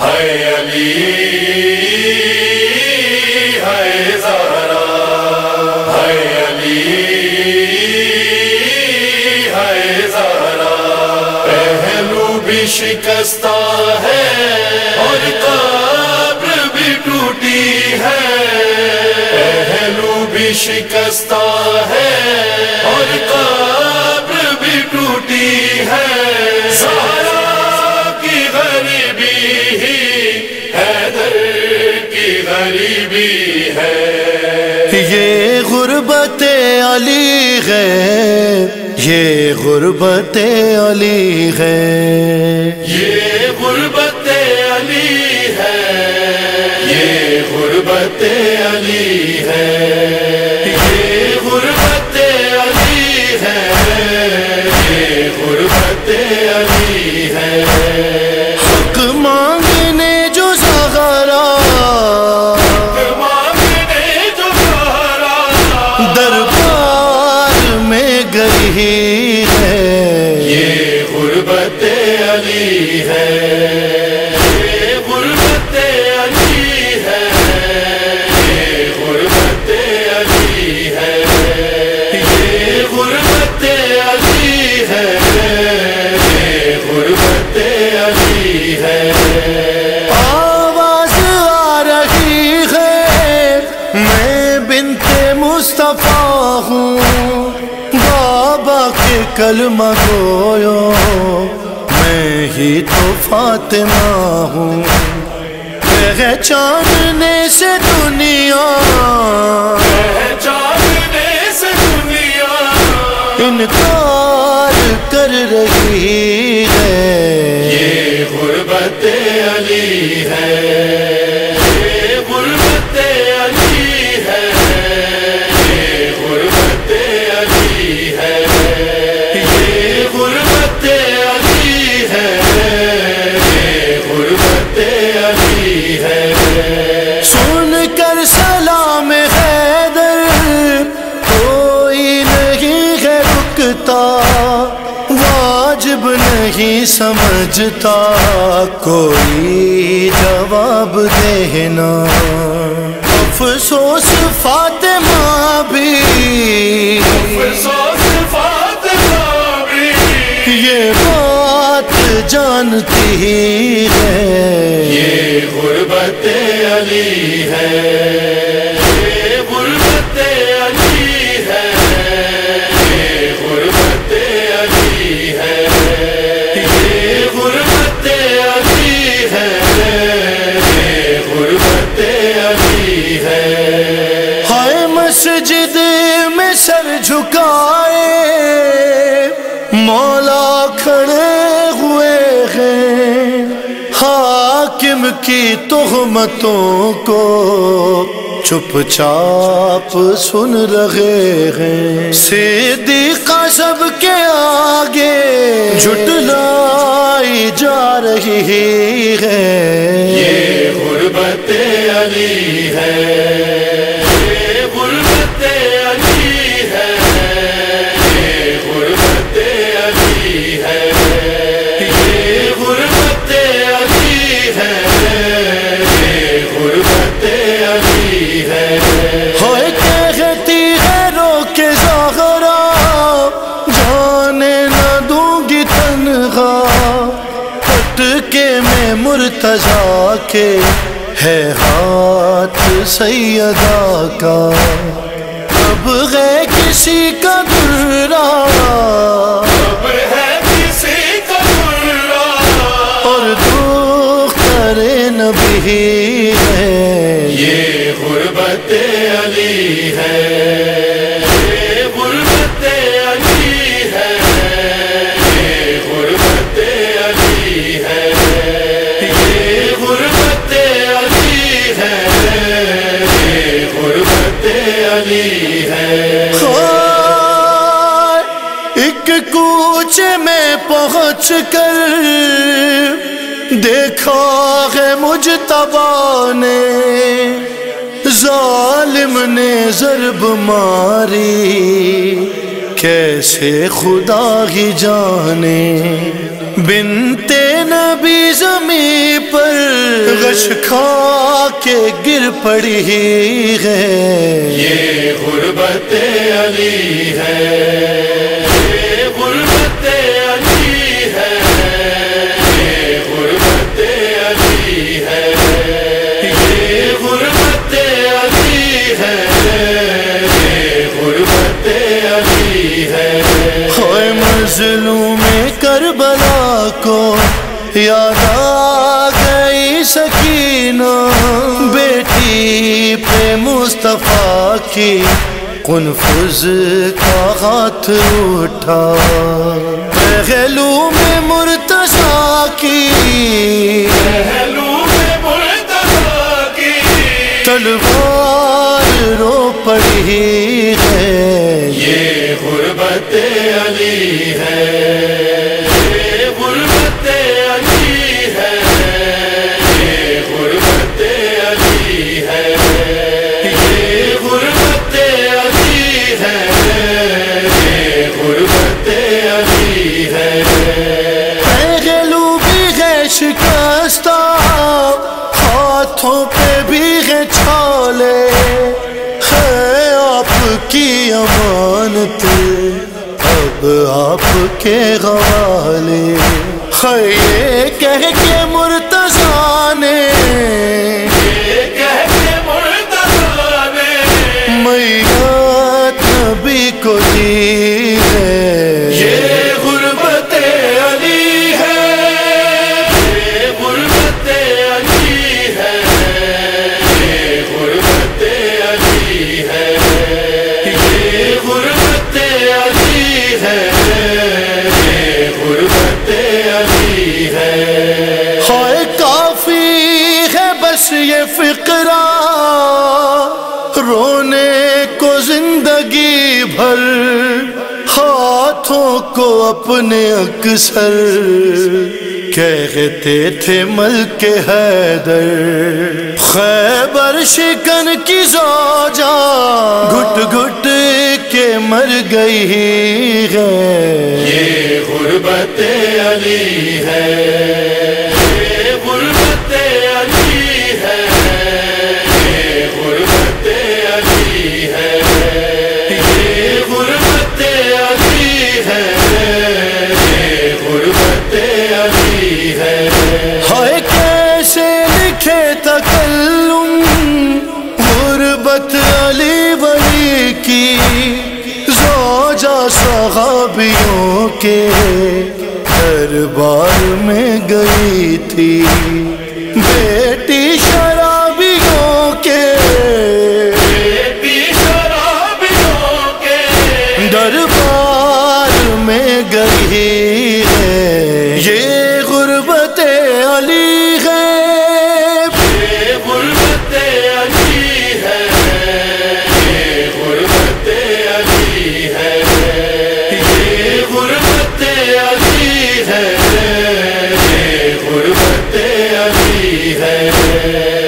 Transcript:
ہے علی ہے زہرا ہے علی ہے زہرا پہلو بھی شکستہ ہے اور قبر بھی ٹوٹی ہے۔ پہلو بھی شکستہ ہے اور قبر غریبی ہے۔ یہ غربت علی ہے یہ غربت علی ہے۔ کلمہ گویو میں ہی تو فاطمہ ہوں۔ پہچاننے سے دنیا ہے رکتا واجب نہیں سمجھتا کوئی جواب دینا۔ افسوس فاطمہ بھی۔ افسوس فاطمہ بھی۔ یہ بات جانتی ہے۔ یہ غربت علی ہے۔ کی تہمتوں کو چپ چاپ سن رہے ہیں۔ صدیقہ سب کے آگے جھٹلائی جا رہی ہے۔ یہ غربت علی ہے۔ مرتضا کے ہے ہاتھ سیدا کا۔ اب ہے کسی کا درا ہے کسی کا اور دکھ کرے نبی ہے۔ یہ غربت علی ہے۔ ایک کوچے میں پہنچ کر دیکھا ہے مجھ نے۔ ظالم نے ضرب ماری، کیسے خدا ہی جانے بنتے نبی زمین پر غش کھا کے گر پڑی ہے۔ یہ غربت علی ہے۔ غربت علی ہے۔ غربت علی ہے۔ یہ غربت علی ہے۔ غربت علی ہے۔ مظلوم کربلا کو یاد آ گئی سکینہ۔ بیٹی پہ مصطفیٰ کی کنفز کا ہاتھ اٹھا۔ پہلو میں مرتضی کی۔ تلوار رو پڑی ہے۔ یہ غربت علی ہے۔ پہ بھی ہے چھالے۔ ہے آپ کی امانت۔ اب آپ کے حوالے ہے یہ کہہ کے مرتضی نے ہے غربت علی ہے ہائے کافی ہے بس یہ فقرا رونے کو زندگی بھر، ہاتھوں کو اپنے اکثر کہتے تھے ملک حیدر۔ خیبر شکن کی زوجا گھٹ گھٹ کے مر گئی ہے یہ غربت علی ہے۔ نبیوں کے دربار میں گئی تھی۔ ہے۔